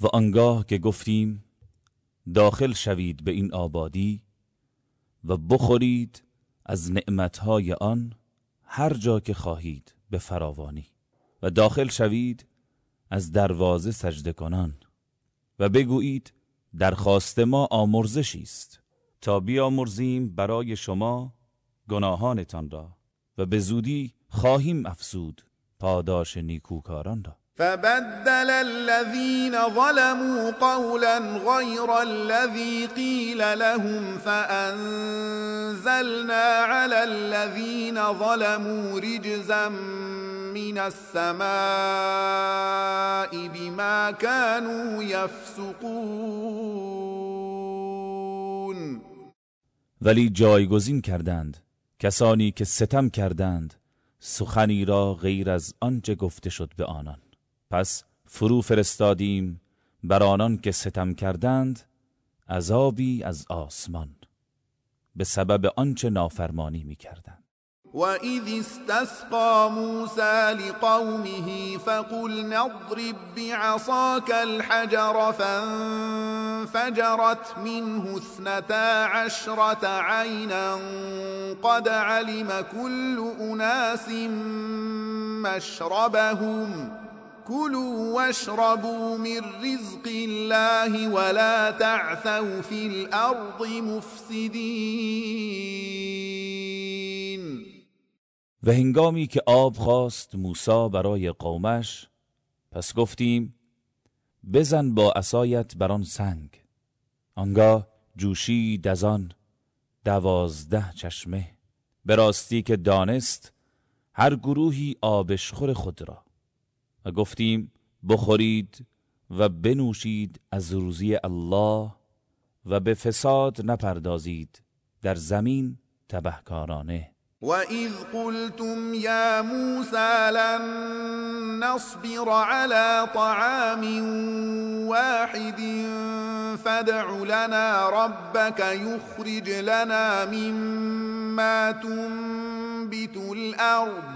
و آنگاه که گفتیم داخل شوید به این آبادی و بخورید از نعمتهای آن هر جا که خواهید به فراوانی و داخل شوید از دروازه سجده کنان و بگویید درخواست ما آمرزشی است. تا بیامرزیم برای شما گناهانتان را و به زودی خواهیم افزود پاداش نیکوکاران را. فبدل الذين ظلموا قولا غير الذي قيل لهم فأنزلنا على الذين ظلموا رجزا من السماء بما كانوا يفسقون. ولی جایگزین کردند کسانی که ستم کردند سخنی را غیر از آنچه گفته شد به آنان. پس فرو فرستادیم بر آنان که ستم کردند عذابی از آسمان. به سبب آنچه نافرمانی می‌کردند. وإذ استسقى موسى لقومه فقلنا اضرب بعصاك الحجر فانفجرت منه اثنتا عشرة عينا قد علم كل أناس مشربهم. كلوا واشربوا من رزق الله ولا تعثوا في الأرض مفسدين. و هنگامی که آب خواست موسی برای قومش پس گفتیم بزن با عصایت بر آن سنگ. آنگاه جوشید از آن دوازده چشمه. به راستی که دانست هر گروهی آبشخور خود را. و گفتیم بخورید و بنوشید از روزی الله و به فساد نپردازید در زمین تبهکارانه. وإذ قلتم يا موسى لن نصبر على طعام واحد فادع لنا ربك يخرج لنا مما تنبت الأرض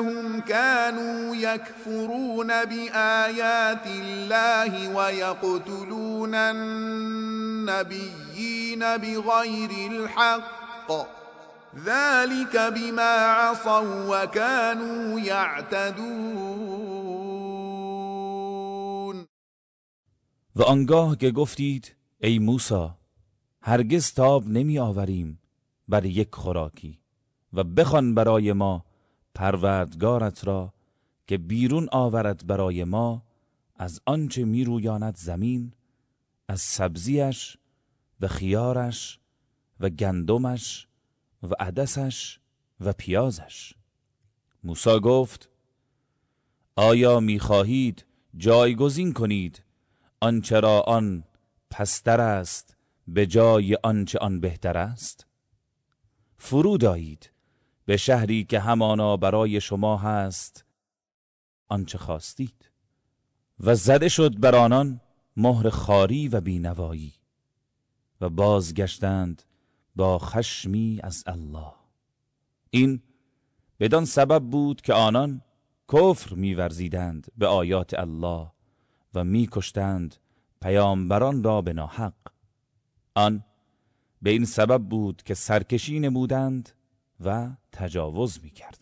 بأنهم كانوا يكفرون بآيات الله ويقتلون النبيين بغير الحق ذلك بما عصوا وكانوا يعتدون. و آنگاه که گفتید ای موسی هرگز تاب نمی آوریم بر یک خوراکی و بخوان برای ما پروردگارت را که بیرون آورد برای ما از آنچه میرویاند زمین از سبزیش و خیارش و گندمش و عدسش و پیازش. موسی گفت آیا می‌خواهید جایگزین کنید آنچه را آن پستر است به جای آنچه آن بهتر است؟ فرود آیید. به شهری که همانا برای شما هست آنچه خواستید. و زده شد بر آنان مهر خاری و بینوایی و بازگشتند با خشمی از الله. این بدان سبب بود که آنان کفر میورزیدند به آیات الله و میکشتند پیامبران را به ناحق. آن به این سبب بود که سرکشی نمودند و تجاوز می‌کردند